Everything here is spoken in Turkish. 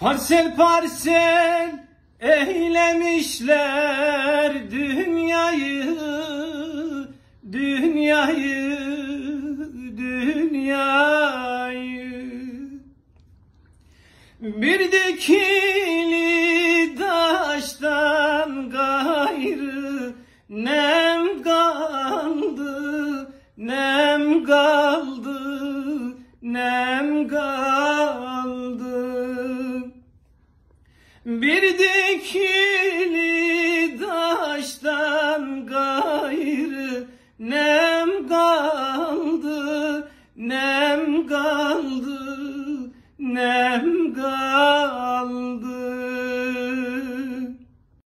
Parsel parsel eylemişler dünyayı, dünyayı, dünyayı. Bir dikili taştan gayrı nem kaldı, nem kaldı, nem kaldı. Bir dikili taştan gayrı nem kaldı, nem kaldı, nem kaldı.